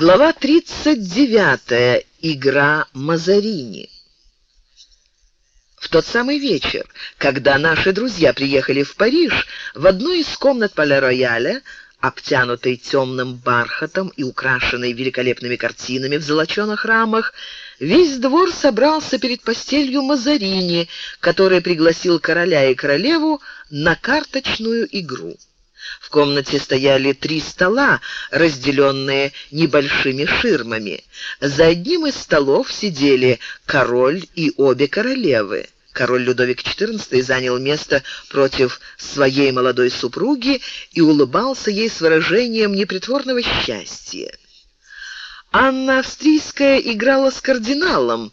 Глава 39. Игра Мазарини. В тот самый вечер, когда наши друзья приехали в Париж, в одну из комнат Пале-Рояля, обтянутой темным бархатом и украшенной великолепными картинами в золоченых рамах, весь двор собрался перед постелью Мазарини, который пригласил короля и королеву на карточную игру. В комнате стояли три стола, разделенные небольшими ширмами. За одним из столов сидели король и обе королевы. Король Людовик XIV занял место против своей молодой супруги и улыбался ей с выражением непритворного счастья. Анна Австрийская играла с кардиналом,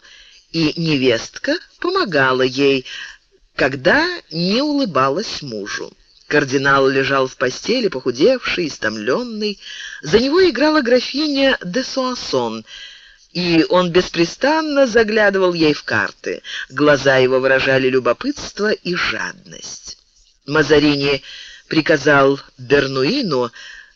и невестка помогала ей, когда не улыбалась мужу. Кардинал лежал в постели, похудевший, истомленный. За него играла графиня де Суассон, и он беспрестанно заглядывал ей в карты. Глаза его выражали любопытство и жадность. Мазарини приказал Бернуину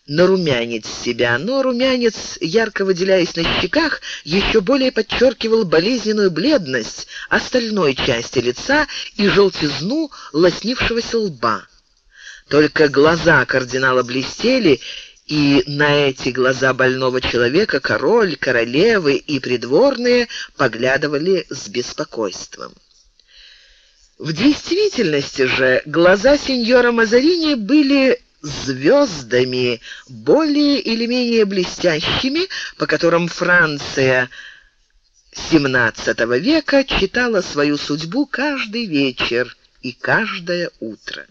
нарумянить себя, но румянец, ярко выделяясь на щеках, еще более подчеркивал болезненную бледность остальной части лица и желтизну лоснившегося лба. Только глаза кардинала блестели, и на эти глаза больного человека король, королевы и придворные поглядывали с беспокойством. В действительности же глаза сеньора Мазарини были звездами, более или менее блестящими, по которым Франция XVII века читала свою судьбу каждый вечер и каждое утро.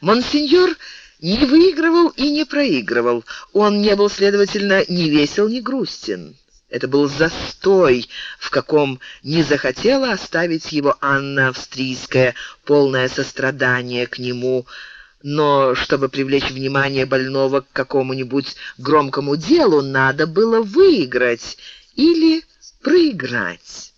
Монсеньор не выигрывал и не проигрывал. Он не был, следовательно, ни весел, ни грустен. Это был застой, в каком не захотела оставить его Анна Австрийская, полное сострадание к нему, но чтобы привлечь внимание больного к какому-нибудь громкому делу, надо было выиграть или проиграть.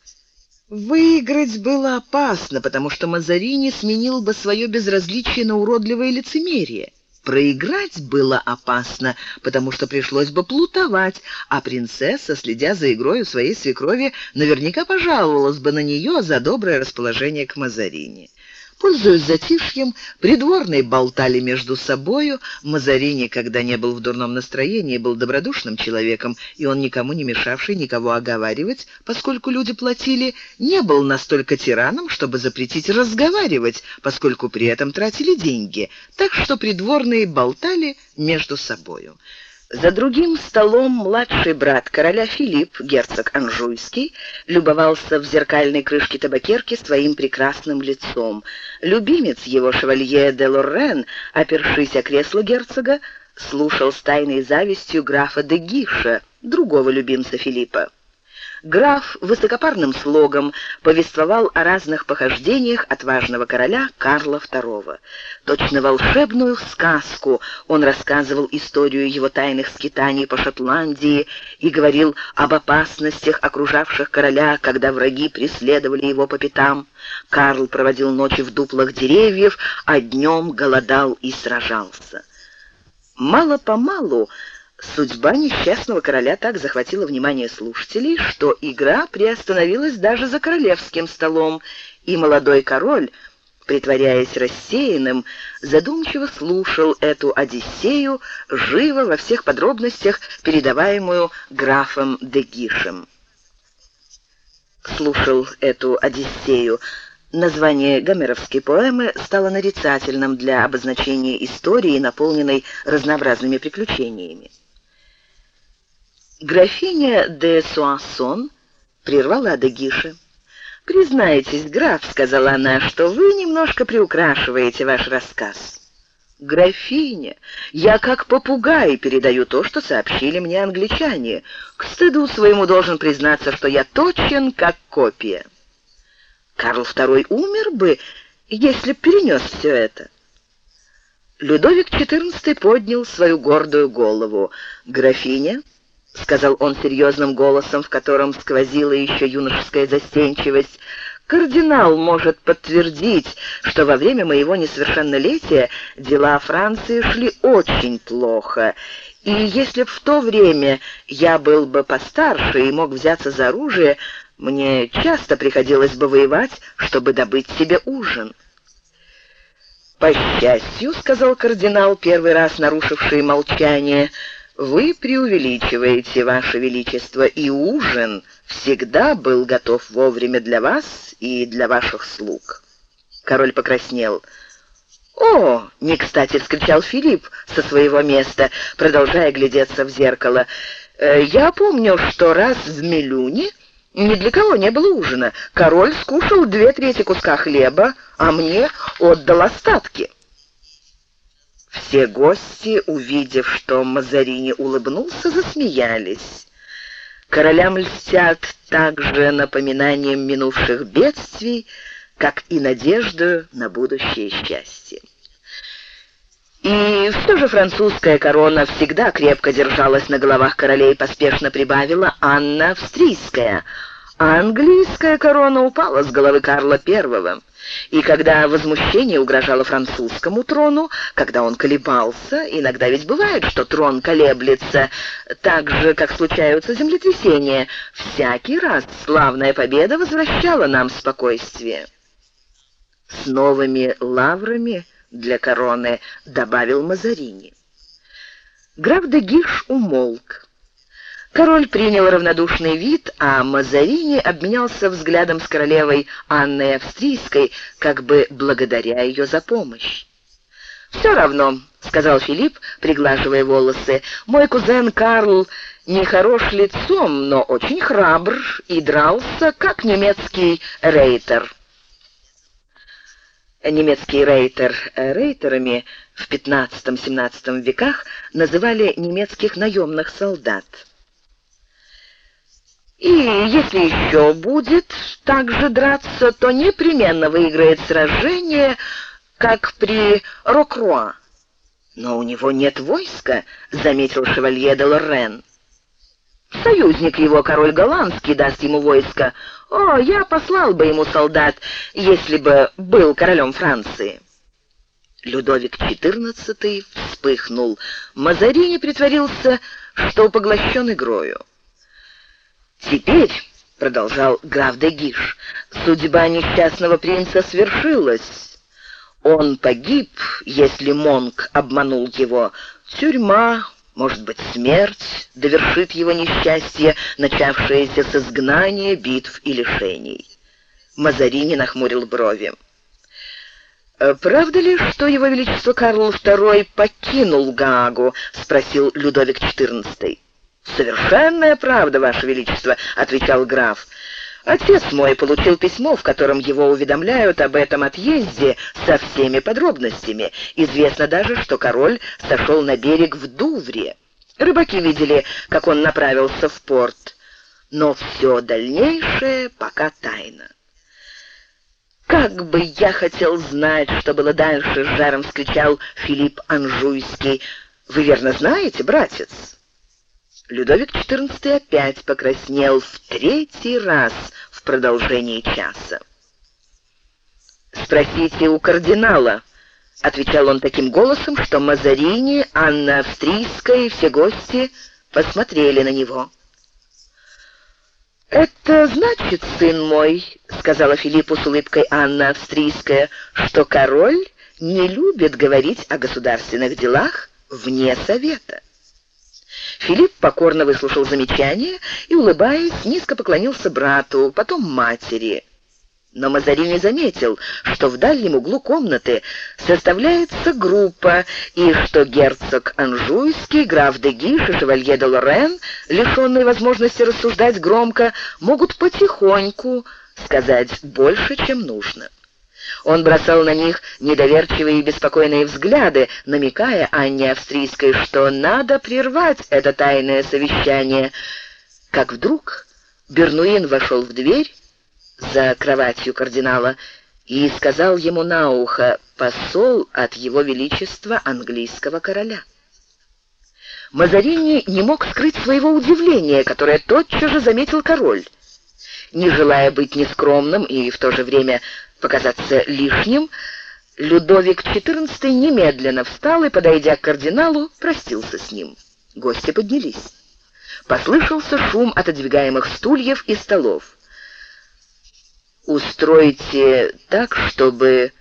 Выиграть было опасно, потому что Мазарини сменил бы свое безразличие на уродливое лицемерие. Проиграть было опасно, потому что пришлось бы плутовать, а принцесса, следя за игрой своей свекрови, наверняка пожаловалась бы на нее за доброе расположение к Мазарини. Пользуясь затишьем, придворные болтали между собою. Мазарини, когда не был в дурном настроении, был добродушным человеком, и он никому не мешавший никого оговаривать, поскольку люди платили, не был настолько тираном, чтобы запретить разговаривать, поскольку при этом тратили деньги. Так что придворные болтали между собою. За другим столом младший брат короля Филипп, герцог Анжуйский, любовался в зеркальной крышке табакерки своим прекрасным лицом. Любимец его, шевалье де Лоррен, опершись о кресло герцога, слушал с тайной завистью графа де Гиша, другого любимца Филиппа. Граф высокопарным слогом повествовал о разных похождениях отважного короля Карла II. Точно волшебную сказку он рассказывал историю его тайных скитаний по Шотландии и говорил об опасностях, окружавших короля, когда враги преследовали его по пятам. Карл проводил ночи в дуплах деревьев, а днем голодал и сражался. Мало-помалу Судьба несчастного короля так захватила внимание слушателей, что игра приостановилась даже за королевским столом, и молодой король, притворяясь рассеянным, задумчиво слушал эту Одиссею, живо во всех подробностях передаваемую графом де Гишем. Слушал эту Одиссею. Название гомеровской поэмы стало нарицательным для обозначения истории, наполненной разнообразными приключениями. Графиня де Суассон прервала Дегиша. «Признайтесь, граф, — сказала она, — что вы немножко приукрашиваете ваш рассказ». «Графиня, я как попугай передаю то, что сообщили мне англичане. К стыду своему должен признаться, что я точен, как копия». Карл II умер бы, если б перенес все это. Людовик XIV поднял свою гордую голову. «Графиня, — сказал он серьезным голосом, в котором сквозила еще юношеская застенчивость, «кардинал может подтвердить, что во время моего несовершеннолетия дела Франции шли очень плохо, И если б в то время я был бы постарше и мог взяться за оружие, мне часто приходилось бы воевать, чтобы добыть себе ужин. «По счастью», — сказал кардинал, первый раз нарушивший молчание, — «вы преувеличиваете, Ваше Величество, и ужин всегда был готов вовремя для вас и для ваших слуг». Король покраснел. «О!» — не кстати вскричал Филипп со своего места, продолжая глядеться в зеркало. «Э, «Я помню, что раз в Милюне ни для кого не было ужина. Король скушал две трети куска хлеба, а мне отдал остатки». Все гости, увидев, что Мазарини улыбнулся, засмеялись. Королям льстят также напоминанием минувших бедствий, как и надежду на будущее счастье. И все же французская корона всегда крепко держалась на головах королей, поспешно прибавила Анна Австрийская. А английская корона упала с головы Карла I. И когда возмущение угрожало французскому трону, когда он колебался, иногда ведь бывает, что трон колеблется, так же, как случаются землетрясения, всякий раз славная победа возвращала нам спокойствие. С новыми лаврами для короны, добавил Мазарини. Граф де Гиш умолк. Король принял равнодушный вид, а Мазарини обменялся взглядом с королевой Анной Австрийской, как бы благодаря ее за помощь. «Все равно», — сказал Филипп, приглаживая волосы, — «мой кузен Карл не хорош лицом, но очень храбр и дрался, как немецкий рейтер». Немецкий рейтер рейтерами в XV-XVII веках называли немецких наемных солдат. И если еще будет так же драться, то непременно выиграет сражение, как при Рокруа. Но у него нет войска, заметил шевалье де Лорен. Союзник его, король голландский, даст ему войско. О, я послал бы ему солдат, если бы был королем Франции. Людовик XIV вспыхнул. Мазарини притворился, что поглощен игрою. «Теперь», — продолжал граф де Гиш, — «судьба несчастного принца свершилась. Он погиб, если Монк обманул его. Тюрьма, может быть, смерть довершит его несчастье, начавшееся с изгнания, битв и лишений. Мазарини нахмурил брови. «Э, «Правда ли, что его величество Карл II покинул Гаагу?» — спросил Людовик XIV. «Совершенная правда, ваше величество», — отвечал граф. Отец мой получил письмо, в котором его уведомляют об этом отъезде со всеми подробностями. Известно даже, что король сошел на берег в Дувре. Рыбаки видели, как он направился в порт. Но все дальнейшее пока тайна. «Как бы я хотел знать, что было дальше!» — с жаром вскричал Филипп Анжуйский. «Вы верно знаете, братец?» Людовик XIV опять покраснел в третий раз в продолжении часа. «Спросите у кардинала», — отвечал он таким голосом, что Мазарини, Анна Австрийская и все гости посмотрели на него. «Это значит, сын мой», — сказала Филиппу с улыбкой Анна Австрийская, «что король не любит говорить о государственных делах вне совета». Филипп покорно выслушал замечание и, улыбаясь, низко поклонился брату, потом матери. Но Мазарини заметил, что в дальнем углу комнаты составляется группа, и что герцог Анжуйский, граф де Гиш и шевалье де Лорен, лишенные возможности рассуждать громко, могут потихоньку сказать больше, чем нужно. Он бросал на них недоверчивые и беспокойные взгляды, намекая Анне Австрийской, что надо прервать это тайное совещание. Как вдруг Бернуин вошел в дверь за кроватью кардинала и сказал ему на ухо «посол от его величества английского короля». Мазарини не мог скрыть своего удивления, которое тотчас же заметил король. Не желая быть нескромным и в то же время показаться лишним, Людовик XIV немедленно встал и, подойдя к кардиналу, простился с ним. Гости поднялись. Послышался шум отодвигаемых стульев и столов. «Устройте так, чтобы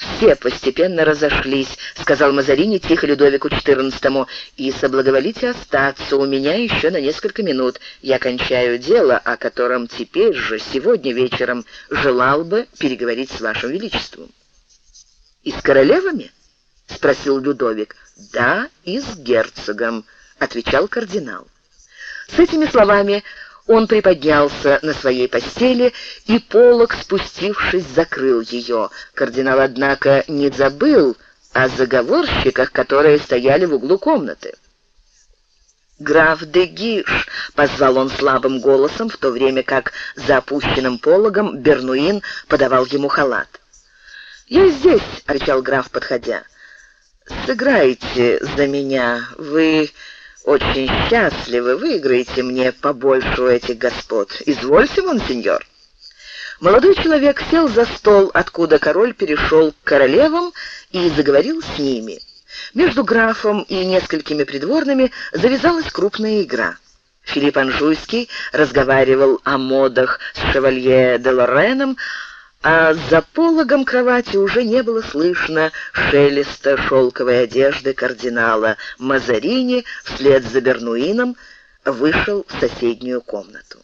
все постепенно разошлись», — сказал Мазарини тихо Людовику XIV, «и соблаговолите остаться у меня еще на несколько минут. Я кончаю дело, о котором теперь же, сегодня вечером, желал бы переговорить с вашим величеством». «И с королевами?» — спросил Людовик. «Да, и с герцогом», — отвечал кардинал. С этими словами он приподнялся на своей постели, и полог, спустившись, закрыл ее. Кардинал, однако, не забыл о заговорщиках, которые стояли в углу комнаты. «Граф де Гиш!» — позвал он слабым голосом, в то время как за опущенным пологом Бернуин подавал ему халат. «Я здесь!» — рычал граф, подходя. «Сыграйте за меня. Вы очень счастливы, выиграете мне побольше у этих господ. Извольте, монсеньор». Молодой человек сел за стол, откуда король перешел к королевам и заговорил с ними. Между графом и несколькими придворными завязалась крупная игра. Филипп Анжуйский разговаривал о модах с шевалье де Лореном, а за пологом кровати уже не было слышно шелеста шелковой одежды кардинала. Мазарини вслед за Бернуином вышел в соседнюю комнату.